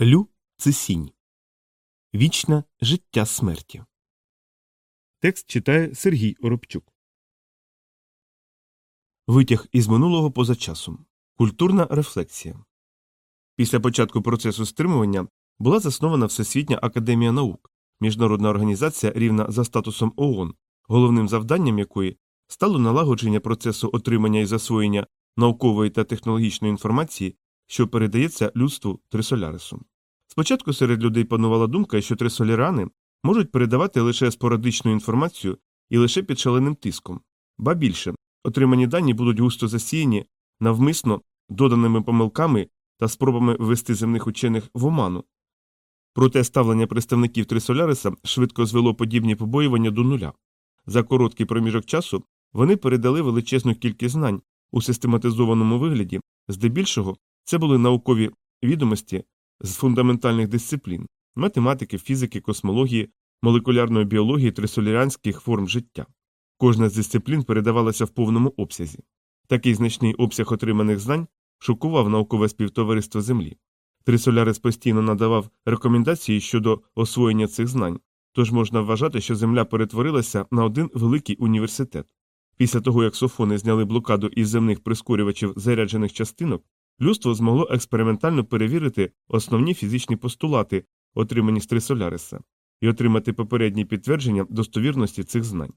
Лю це сінь. Вічне життя смерті. Текст читає Сергій Оробчук. Витяг із минулого поза часом. Культурна рефлексія. Після початку процесу стримування була заснована Всесвітня академія наук, міжнародна організація рівна за статусом ООН, головним завданням якої стало налагодження процесу отримання і засвоєння наукової та технологічної інформації, що передається людству Трисолярису. Спочатку серед людей панувала думка, що трисолярани можуть передавати лише спорадичну інформацію і лише під шаленим тиском, ба більше отримані дані будуть густо засіяні навмисно доданими помилками та спробами ввести земних учених в оману. Проте ставлення представників Трисоляриса швидко звело подібні побоювання до нуля. За короткий проміжок часу вони передали величезну кількість знань у систематизованому вигляді, здебільшого це були наукові відомості з фундаментальних дисциплін математики, фізики, космології, молекулярної біології трисолярянських форм життя. Кожна з дисциплін передавалася в повному обсязі. Такий значний обсяг отриманих знань шокував наукове співтовариство Землі. Трисолярис постійно надавав рекомендації щодо освоєння цих знань, тож можна вважати, що Земля перетворилася на один великий університет. Після того, як софони зняли блокаду із земних прискорювачів заряджених частинок, людство змогло експериментально перевірити основні фізичні постулати, отримані з Трисоляриса, і отримати попередні підтвердження достовірності цих знань.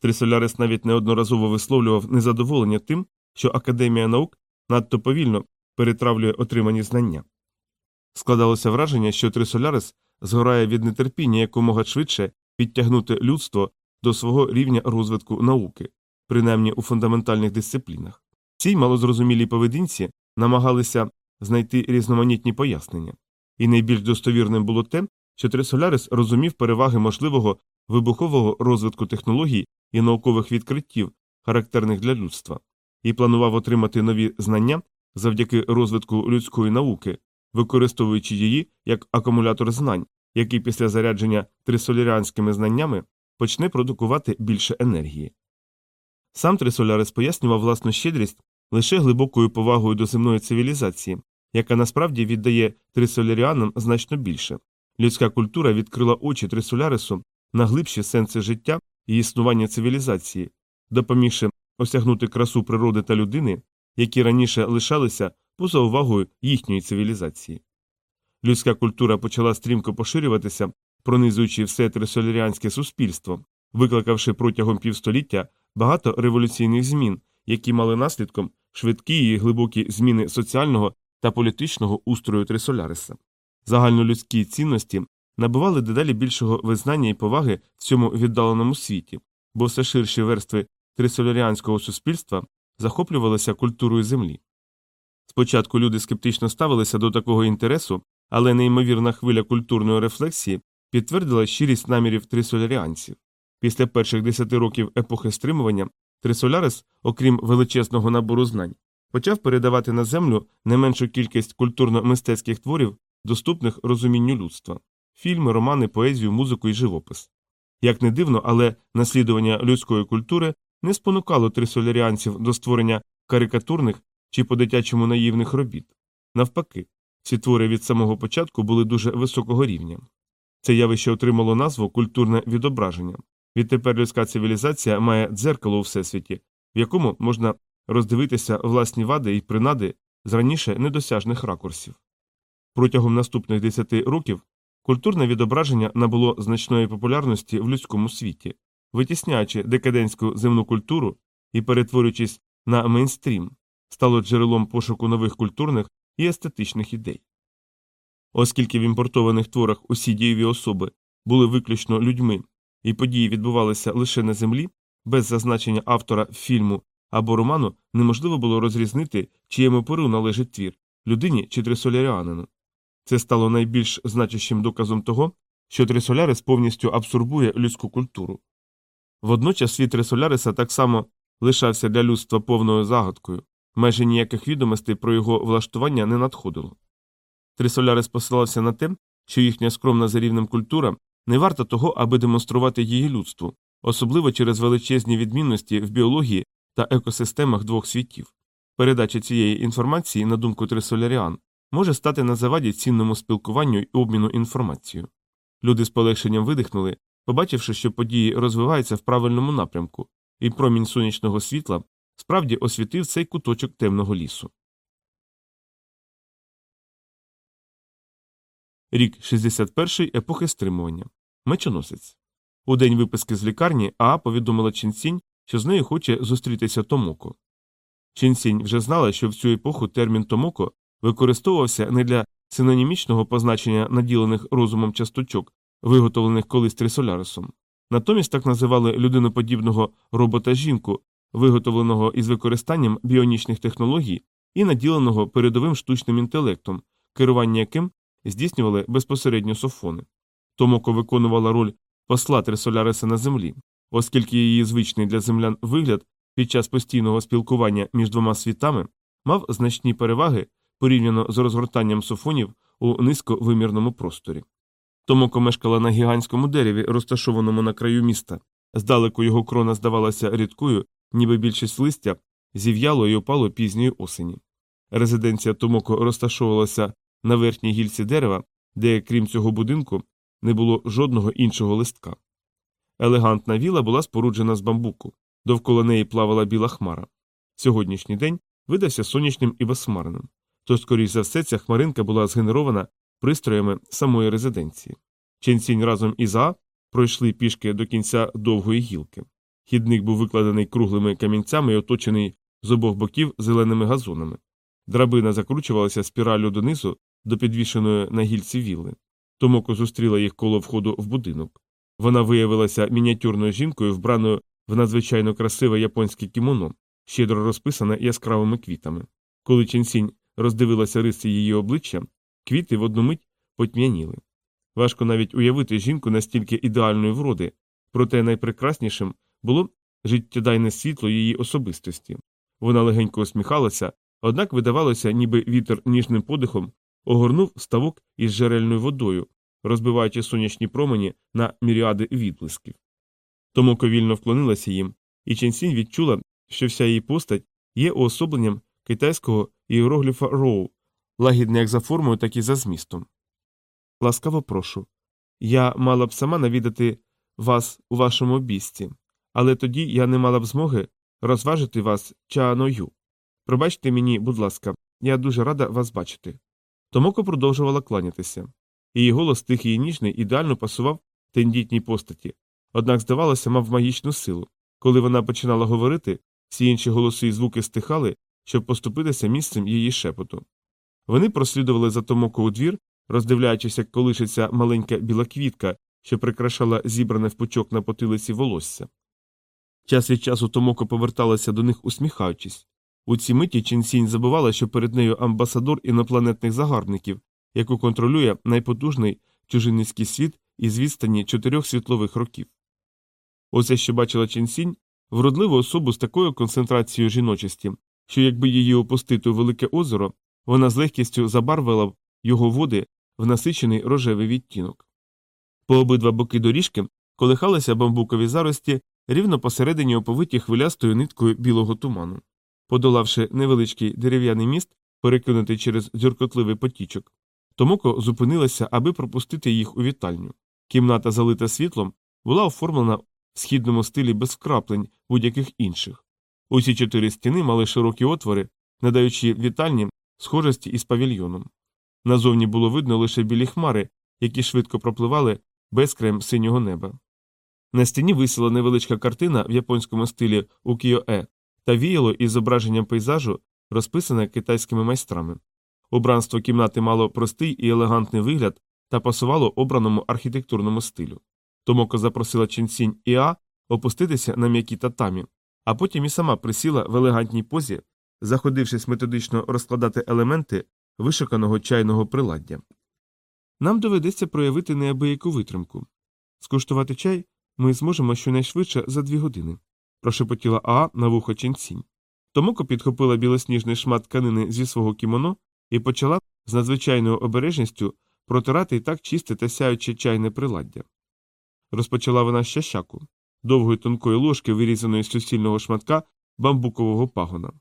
Трисолярис навіть неодноразово висловлював незадоволення тим, що Академія наук надто повільно перетравлює отримані знання. Складалося враження, що Трисолярис згорає від нетерпіння якомога швидше підтягнути людство до свого рівня розвитку науки, принаймні у фундаментальних дисциплінах. Цій малозрозумілій поведінці намагалися знайти різноманітні пояснення, і найбільш достовірним було те, що Трисолярис розумів переваги можливого вибухового розвитку технологій і наукових відкриттів, характерних для людства, і планував отримати нові знання завдяки розвитку людської науки, використовуючи її як акумулятор знань, який після зарядження трисолярянськими знаннями почне продукувати більше енергії. Сам Трисолярис пояснював власну щедрість лише глибокою повагою до земної цивілізації, яка насправді віддає трисоляріанам значно більше. Людська культура відкрила очі Трисолярису на глибші сенси життя і існування цивілізації, допомігши осягнути красу природи та людини, які раніше лишалися поза увагою їхньої цивілізації. Людська культура почала стрімко поширюватися, пронизуючи все трисоляріанське суспільство, викликавши протягом півстоліття багато революційних змін, які мали наслідком швидкі і глибокі зміни соціального та політичного устрою Трисоляриса. Загальнолюдські цінності набували дедалі більшого визнання і поваги в цьому віддаленому світі, бо все ширші верстви трисоляріанського суспільства захоплювалися культурою землі. Спочатку люди скептично ставилися до такого інтересу, але неймовірна хвиля культурної рефлексії підтвердила щирість намірів трисоляріанців. Після перших десяти років епохи стримування Трисолярис, окрім величезного набору знань, почав передавати на землю не меншу кількість культурно-мистецьких творів, доступних розумінню людства фільми, романи, поезію, музику і живопис. Як не дивно, але наслідування людської культури не спонукало трисоляріанців до створення карикатурних чи по дитячому наївних робіт. Навпаки, ці твори від самого початку були дуже високого рівня. Це явище отримало назву культурне відображення. Відтепер людська цивілізація має дзеркало у всесвіті, в якому можна роздивитися власні вади і принади з раніше недосяжних ракурсів. Протягом наступних десяти років культурне відображення набуло значної популярності в людському світі, витісняючи декадентську земну культуру і перетворюючись на мейнстрім, стало джерелом пошуку нових культурних і естетичних ідей. Оскільки в імпортованих творах усі дієві особи були виключно людьми, і події відбувалися лише на землі, без зазначення автора фільму або роману неможливо було розрізнити, чиєму пору належить твір людині чи трисоляріанину. Це стало найбільш значущим доказом того, що Трисолярис повністю абсорбує людську культуру. Водночас світ Трисоляриса так само лишався для людства повною загадкою, майже ніяких відомостей про його влаштування не надходило. Трисолярис посилався на те, що їхня скромна за рівнем культура не варта того, аби демонструвати її людству, особливо через величезні відмінності в біології та екосистемах двох світів. Передача цієї інформації, на думку Трисоляріан, може стати на заваді цінному спілкуванню і обміну інформацією. Люди з полегшенням видихнули, побачивши, що події розвиваються в правильному напрямку, і промінь сонячного світла справді освітив цей куточок темного лісу. Рік 61-й епохи стримування. Мечоносець. У день виписки з лікарні Аа повідомила Чінсінь, що з нею хоче зустрітися Томоко. Чінсінь вже знала, що в цю епоху термін Томоко використовувався не для синонімічного позначення наділених розумом часточок, виготовлених колись Трисолярисом. Натомість так називали людиноподібного робота жінку, виготовленого із використанням біонічних технологій і наділеного передовим штучним інтелектом, керування яким здійснювали безпосередньо софони. Томоко виконувала роль посла Трисоляриса на землі, оскільки її звичний для землян вигляд під час постійного спілкування між двома світами мав значні переваги порівняно з розгортанням софонів у низьковимірному просторі. Томоко мешкала на гігантському дереві, розташованому на краю міста. Здалеку його крона здавалася рідкою, ніби більшість листя зів'яло і опало пізньої осені. Резиденція Томоко розташовувалася на верхній гільці дерева, де, крім цього будинку, не було жодного іншого листка. Елегантна віла була споруджена з бамбуку, довкола неї плавала біла хмара. Сьогоднішній день видався сонячним і безхмарним, то, скоріш за все, ця хмаринка була згенерована пристроями самої резиденції. Ченсінь разом із А пройшли пішки до кінця довгої гілки. Хідник був викладений круглими камінцями і оточений з обох боків зеленими газонами. Драбина закручувалася спіраллю донизу до підвішеної на гільці вілли. Томоко зустріла їх коло входу в будинок. Вона виявилася мініатюрною жінкою, вбраною в надзвичайно красиве японське кімоно, щедро розписане яскравими квітами. Коли Ченсінь роздивилася риси її обличчя, квіти в одну мить потьмяніли. Важко навіть уявити жінку настільки ідеальної вроди, проте найпрекраснішим було життєдайне світло її особистості. Вона легенько усміхалася, однак видавалося, ніби вітер ніжним подихом огорнув ставок із джерельною водою, розбиваючи сонячні промені на міріади відблисків. Тому ковільно вклонилася їм, і Ченсінь відчула, що вся її постать є уособленням китайського іерогліфа Роу, лагідне як за формою, так і за змістом. Ласкаво прошу. Я мала б сама навідати вас у вашому обісті, але тоді я не мала б змоги розважити вас чаною. Пробачте мені, будь ласка, я дуже рада вас бачити. Томоко продовжувала кланятися. Її голос тихий і ніжний ідеально пасував тендітній постаті, однак, здавалося, мав магічну силу. Коли вона починала говорити, всі інші голоси і звуки стихали, щоб поступитися місцем її шепоту. Вони прослідували за Томоко у двір, роздивляючись, як колишиться маленька біла квітка, що прикрашала зібране в пучок на потилиці волосся. Час від часу Томоко поверталася до них, усміхаючись. У цій миті Чінсінь забувала, що перед нею амбасадор інопланетних загарбників, яку контролює найпотужний чужинницький світ із відстані чотирьох світлових років. Оце, що бачила Чінсінь, вродливу особу з такою концентрацією жіночості, що якби її опустити у велике озеро, вона з легкістю забарвила б його води в насичений рожевий відтінок. По обидва боки доріжки колихалися бамбукові зарості рівно посередині оповиті хвилястою ниткою білого туману. Подолавши невеличкий дерев'яний міст, перекинутий через дзюркотливий потічок, Томоко зупинилася, аби пропустити їх у вітальню. Кімната, залита світлом, була оформлена в східному стилі без вкраплень будь-яких інших. Усі чотири стіни мали широкі отвори, надаючи вітальні схожості із павільйоном. Назовні було видно лише білі хмари, які швидко пропливали безкраєм синього неба. На стіні висіла невеличка картина в японському стилі укіо-е та віяло із зображенням пейзажу, розписане китайськими майстрами. Убранство кімнати мало простий і елегантний вигляд та пасувало обраному архітектурному стилю. Томоко запросила Ченсінь і А опуститися на м'які татамі, а потім і сама присіла в елегантній позі, заходившись методично розкладати елементи вишуканого чайного приладдя. Нам доведеться проявити неабияку витримку. Скуштувати чай ми зможемо щонайшвидше за дві години, прошепотіла Аа на вухо Ченсінь. Томоко підхопила білосніжний шмат тканини зі свого кімоно і почала з надзвичайною обережністю протирати і так чисте та сяюче чайне приладдя. Розпочала вона з щащаку, довгої тонкої ложки, вирізаної з суцільного шматка бамбукового пагона.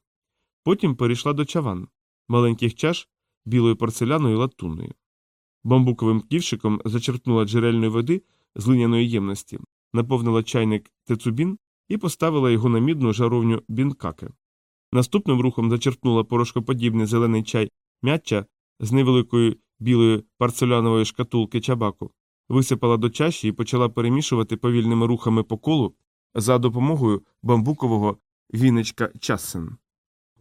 Потім перейшла до чаван, маленьких чаш білою порцеляною латунною. Бамбуковим ківшиком зачерпнула джерельної води з линяної ємності, наповнила чайник тецубін і поставила його на мідну жаровню бінкаке. Наступним рухом зачерпнула порошкоподібний зелений чай м'яча з невеликої білої парцелянової шкатулки чабаку, висипала до чаші і почала перемішувати повільними рухами по колу за допомогою бамбукового віничка часен.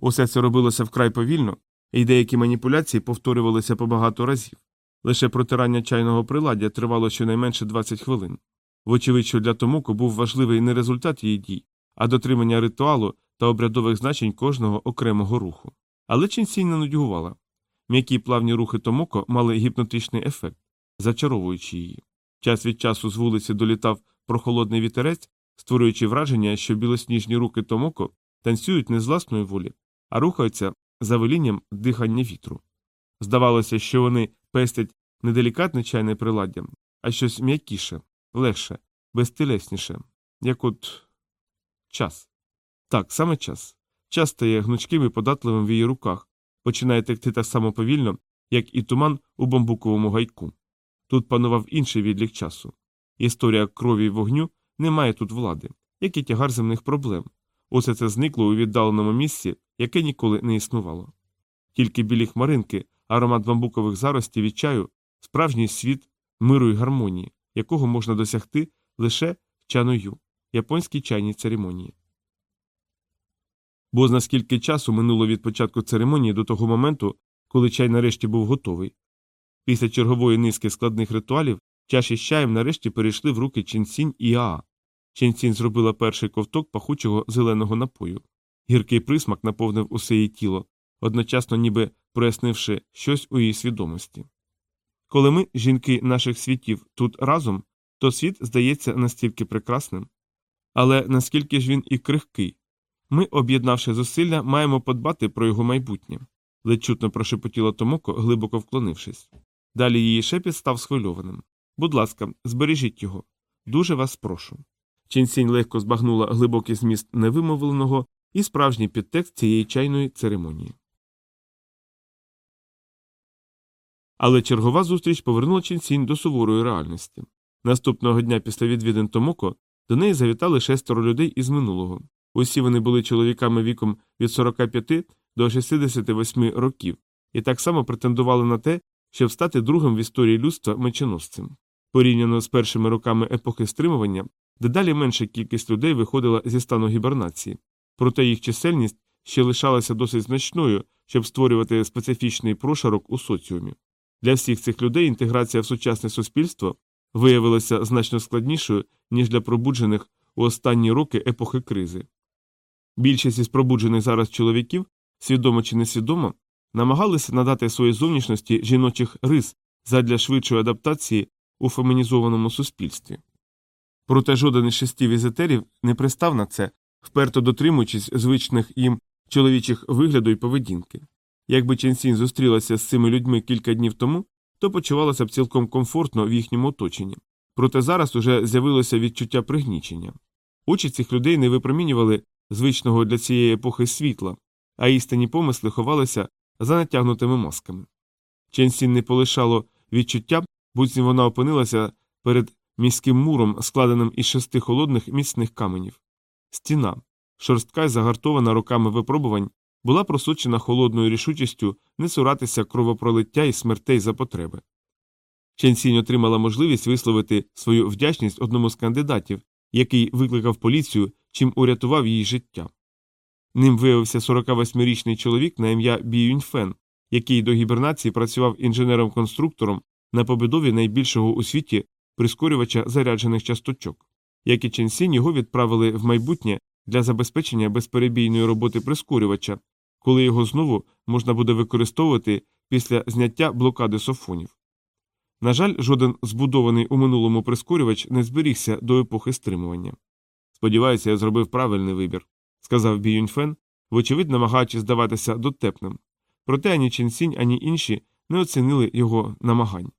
Усе це робилося вкрай повільно, і деякі маніпуляції повторювалися по багато разів. Лише протирання чайного приладдя тривало щонайменше 20 хвилин. Вочевидь, для Томоко був важливий не результат її дій, а дотримання ритуалу та обрядових значень кожного окремого руху. Але Чінсінь не нудьгувала. М'які плавні рухи Томоко мали гіпнотичний ефект, зачаровуючи її. Час від часу з вулиці долітав прохолодний вітерець, створюючи враження, що білосніжні руки Томоко танцюють не з власної волі, а рухаються за велінням дихання вітру. Здавалося, що вони пестять не делікатне чайне приладдя, а щось м'якіше, легше, безтелесніше, як от час. Так, саме час. Час стає гнучким і податливим в її руках, починає текти так само повільно, як і туман у бамбуковому гайку. Тут панував інший відлік часу. Історія крові й вогню не має тут влади, як і тягар земних проблем. Усе це зникло у віддаленому місці, яке ніколи не існувало. Тільки білі хмаринки, аромат бамбукових заростів і чаю, справжній світ миру й гармонії, якого можна досягти лише чаною, японській чайній церемонії. Бо наскільки часу минуло від початку церемонії до того моменту, коли чай нарешті був готовий. Після чергової низки складних ритуалів чаші з чаєм нарешті перейшли в руки Ченсінь і Аа. Ченсінь зробила перший ковток пахучого зеленого напою. Гіркий присмак наповнив усе її тіло, одночасно ніби прояснивши щось у її свідомості. Коли ми, жінки наших світів, тут разом, то світ здається настільки прекрасним. Але наскільки ж він і крихкий. Ми, об'єднавши зусилля, маємо подбати про його майбутнє, ледь чутно прошепотіла Томоко, глибоко вклонившись. Далі її шепіт став схвильованим. Будь ласка, збережіть його. Дуже вас прошу. Чінсінь легко збагнула глибокий зміст невимовленого і справжній підтекст цієї чайної церемонії. Але чергова зустріч повернула Чінсінь до суворої реальності. Наступного дня після відвідин Томоко до неї завітали шестеро людей із минулого. Усі вони були чоловіками віком від 45 до 68 років і так само претендували на те, щоб стати другим в історії людства меченосцем. Порівняно з першими роками епохи стримування, дедалі менша кількість людей виходила зі стану гібернації, проте їх чисельність ще лишалася досить значною, щоб створювати специфічний прошарок у соціумі. Для всіх цих людей інтеграція в сучасне суспільство виявилася значно складнішою, ніж для пробуджених у останні роки епохи кризи. Більшість із пробуджених зараз чоловіків, свідомо чи несвідомо, намагалися надати своїй зовнішності жіночих рис задля швидшої адаптації у фемінізованому суспільстві. Проте жоден із шести візитерів не пристав на це, вперто дотримуючись звичних їм чоловічих вигляду і поведінки. Якби Ченсінь зустрілася з цими людьми кілька днів тому, то почувалася б цілком комфортно в їхньому оточенні. Проте зараз уже з'явилося відчуття пригнічення. Очі цих людей не випромінювали звичного для цієї епохи світла, а істинні помисли ховалися за натягнутими масками. Ченсін не полишало відчуття, буцім вона опинилася перед міським муром, складеним із шести холодних міцних каменів. Стіна, шорстка й загартована роками випробувань, була просочена холодною рішучістю не цуратися кровопролиття і смертей за потреби. Ченсінь отримала можливість висловити свою вдячність одному з кандидатів, який викликав поліцію, чим урятував її життя. Ним виявився 48-річний чоловік на ім'я Бі Юньфен, який до гібернації працював інженером-конструктором на побудові найбільшого у світі прискорювача заряджених часточок. Як і Ченсінь, його відправили в майбутнє для забезпечення безперебійної роботи прискорювача, коли його знову можна буде використовувати після зняття блокади софонів. На жаль, жоден збудований у минулому прискорювач не зберігся до епохи стримування. Сподіваюся, я зробив правильний вибір, сказав Бі Юньфен, вочевидь намагаючись здаватися дотепним. Проте ані Ченсінь, ані інші не оцінили його намагань.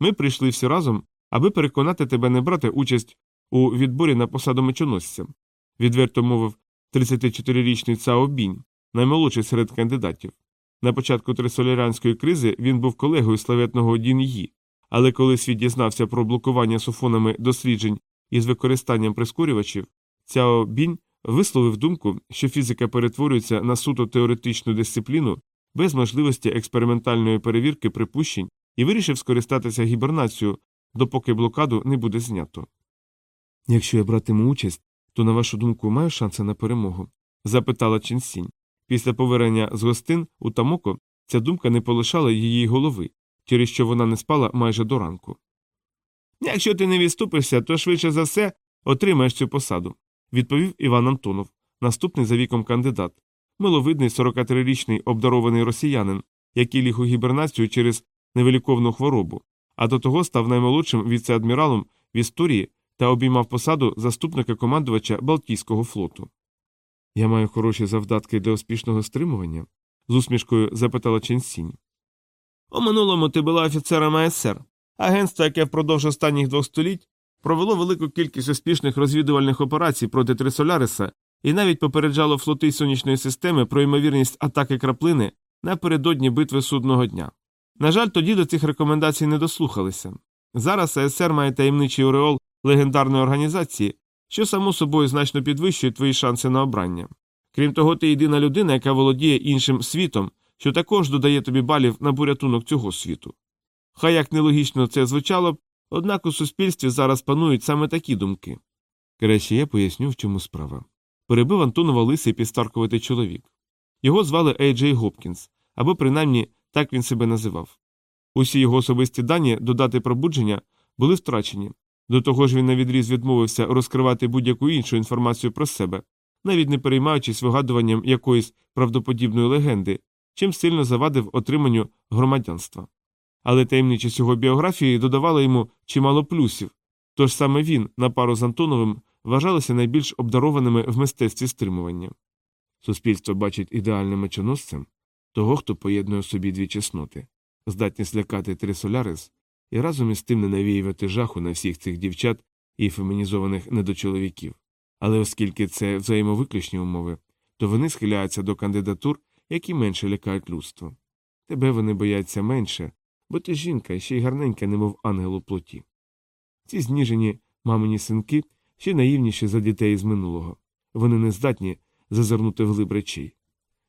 Ми прийшли всі разом, аби переконати тебе не брати участь у відборі на посаду мечоносця, відверто мовив 34-річний Цао Бінь, наймолодший серед кандидатів. На початку трисолярянської кризи він був колегою славетного Дін Ї, але коли світ дізнався про блокування суфонами досліджень із використанням прискорювачів, Цяо Бінь висловив думку, що фізика перетворюється на суто теоретичну дисципліну без можливості експериментальної перевірки припущень і вирішив скористатися гібернацією, допоки блокаду не буде знято. Якщо я братиму участь, то, на вашу думку, маю шанси на перемогу? запитала Ченсінь. Після повернення з гостин у Тамоко ця думка не полишала її голови, через що вона не спала майже до ранку. Якщо ти не відступишся, то швидше за все отримаєш цю посаду, відповів Іван Антонов, наступний за віком кандидат, миловидний 43-річний обдарований росіянин, який ліг у гібернацію через невеликовну хворобу, а до того став наймолодшим віце-адміралом в історії та обіймав посаду заступника командувача Балтійського флоту. Я маю хороші завдатки для успішного стримування? з усмішкою запитала Ченсінь. У минулому ти була офіцером АСР, агентство, яке впродовж останніх двох століть провело велику кількість успішних розвідувальних операцій проти Трисоляриса і навіть попереджало флоти сонячної системи про ймовірність атаки краплини напередодні битви судного дня. На жаль, тоді до цих рекомендацій не дослухалися. Зараз АСР має таємничий ореол легендарної організації, що само собою значно підвищує твої шанси на обрання. Крім того, ти єдина людина, яка володіє іншим світом, що також додає тобі балів на порятунок цього світу. Хай як нелогічно це звучало однак у суспільстві зараз панують саме такі думки. Краще я поясню, в чому справа. Перебив Антонова лисий підстаркувати чоловік. Його звали Ей Джей Гопкінс, або принаймні так він себе називав. Усі його особисті дані до дати пробудження були втрачені, до того ж він навідріз відмовився розкривати будь-яку іншу інформацію про себе, навіть не переймаючись вигадуванням якоїсь правдоподібної легенди, чим сильно завадив отриманню громадянства. Але таємничість його біографії додавала йому чимало плюсів, тож саме він, на пару з Антоновим, вважалися найбільш обдарованими в мистецтві стримування. Суспільство бачить ідеальним мечоносцем того, хто поєднує собі дві чесноти, здатність лякати трисолярис і разом із тим не навіювати жаху на всіх цих дівчат і фемінізованих недочоловіків. Але оскільки це взаємовиключні умови, то вони схиляються до кандидатур, які менше лякають людство. Тебе вони бояться менше, бо ти жінка ще й гарненька, немов ангел у плоті. Ці зніжені мамині синки ще наївніші за дітей з минулого. Вони не здатні зазирнути вглиб речей.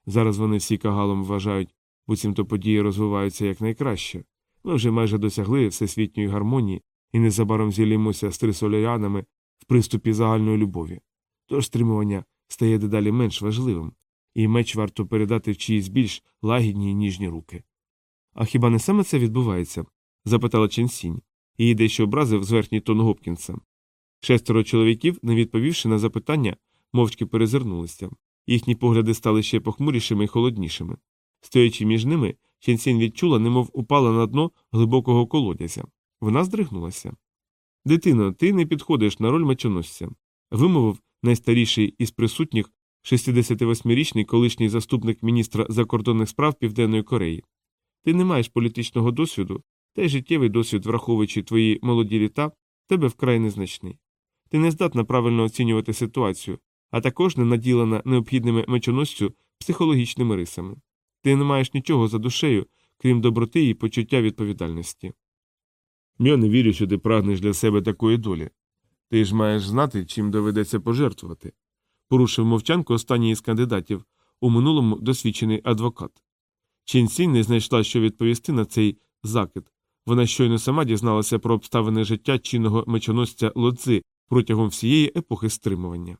Зараз вони всі кагалом вважають, буцімто події розвиваються якнайкраще. Ми вже майже досягли всесвітньої гармонії і незабаром зілімося з трисолярянами в приступі загальної любові. Тож стримування стає дедалі менш важливим, і меч варто передати в чиїсь більш лагідні й ніжні руки. А хіба не саме це відбувається? запитала Ченсінь. Її дещо образив зверхній тон Гопкінса. Шестеро чоловіків, не відповівши на запитання, мовчки перезирнулися. Їхні погляди стали ще похмурішими і холоднішими. Стоячи між ними, Ченсінь відчула, немов упала на дно глибокого колодязя. Вона здригнулася. Дитино, ти не підходиш на роль мечоносця, вимовив найстаріший із присутніх 68-річний колишній заступник міністра закордонних справ Південної Кореї. Ти не маєш політичного досвіду, та й життєвий досвід, враховуючи твої молоді літа, тебе вкрай незначний. Ти не здатна правильно оцінювати ситуацію, а також не наділена необхідними мечоносцю психологічними рисами. Ти не маєш нічого за душею, крім доброти і почуття відповідальності. Я не вірю, що ти прагнеш для себе такої долі. Ти ж маєш знати, чим доведеться пожертвувати. Порушив мовчанку останній із кандидатів, у минулому досвідчений адвокат. Чінсінь не знайшла, що відповісти на цей закид. Вона щойно сама дізналася про обставини життя чинного мечоносця лодзи протягом всієї епохи стримування.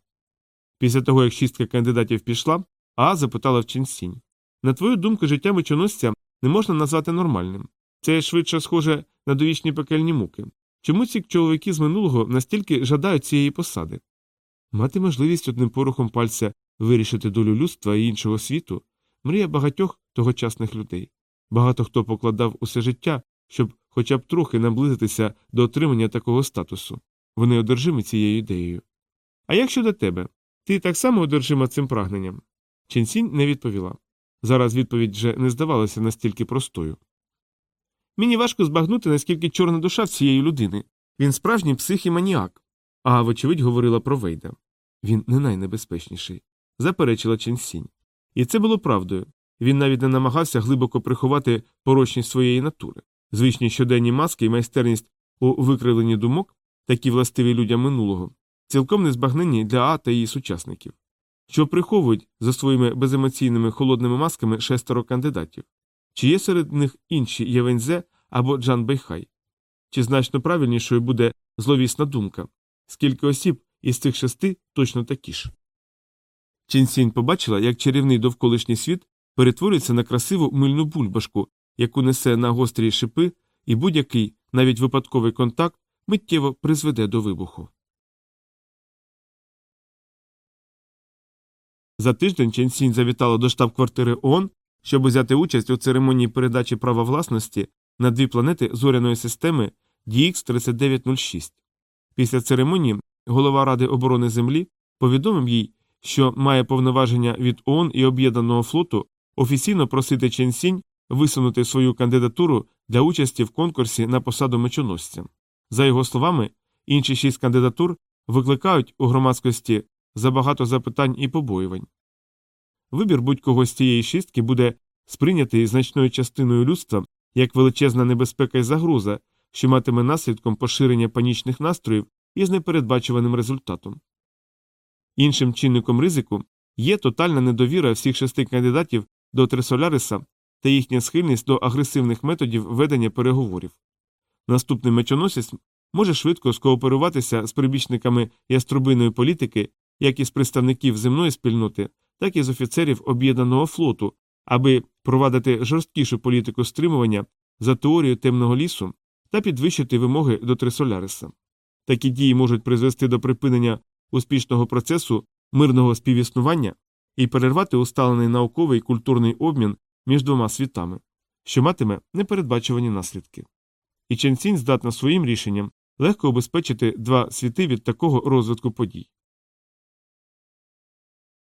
Після того, як шістка кандидатів пішла, А запитала в Чінсінь На твою думку, життя мечоносця не можна назвати нормальним. Це швидше схоже на довічні пекельні муки. Чому ці чоловіки з минулого настільки жадають цієї посади? Мати можливість одним порухом пальця вирішити долю людства і іншого світу мрія багатьох тогочасних людей. Багато хто покладав усе життя, щоб хоча б трохи наблизитися до отримання такого статусу. Вони одержимі цією ідеєю. А як щодо тебе? Ти так само одержима цим прагненням? Ченсінь не відповіла. Зараз відповідь вже не здавалася настільки простою. Мені важко збагнути, наскільки чорна душа в цієї людини. Він справжній псих і маніак. А вочевидь говорила про Вейда. Він не найнебезпечніший, заперечила Ченсінь. І це було правдою. Він навіть не намагався глибоко приховати порочність своєї натури, звичні щоденні маски і майстерність у викривленні думок, такі властиві людям минулого, цілком незбагненні для А та її сучасників, що приховують за своїми беземоційними холодними масками шестеро кандидатів, чи є серед них інші Євензе або Джан Бейхай, чи значно правильнішою буде зловісна думка, скільки осіб із цих шести точно такі ж. Ченсінь побачила, як чарівний довколишній світ перетворюється на красиву мильну бульбашку, яку несе на гострі шипи, і будь-який, навіть випадковий контакт, миттєво призведе до вибуху. За тиждень Ченсінь завітала до штаб-квартири ООН, щоб взяти участь у церемонії передачі права власності на дві планети зоряної системи DX3906. Після церемонії голова Ради оборони Землі повідомив їй, що має повноваження від ООН і Об'єднаного флоту офіційно просити Ченсінь висунути свою кандидатуру для участі в конкурсі на посаду мечоносця. За його словами, інші шість кандидатур викликають у громадськості забагато запитань і побоювань. Вибір будь-кого з цієї шістки буде сприйнятий значною частиною людства як величезна небезпека і загроза, що матиме наслідком поширення панічних настроїв із непередбачуваним результатом. Іншим чинником ризику є тотальна недовіра всіх шести кандидатів до Тресоляриса та їхня схильність до агресивних методів ведення переговорів. Наступний мечоносець може швидко скооперуватися з прибічниками яструбиної політики, як із представників земної спільноти, так і з офіцерів об'єднаного флоту, аби провадити жорсткішу політику стримування за теорією темного лісу та підвищити вимоги до Трисоляриса. Такі дії можуть призвести до припинення успішного процесу мирного співіснування і перервати усталений науковий і культурний обмін між двома світами, що матиме непередбачувані наслідки. І Ченсінь здатна своїм рішенням легко обезпечити два світи від такого розвитку подій.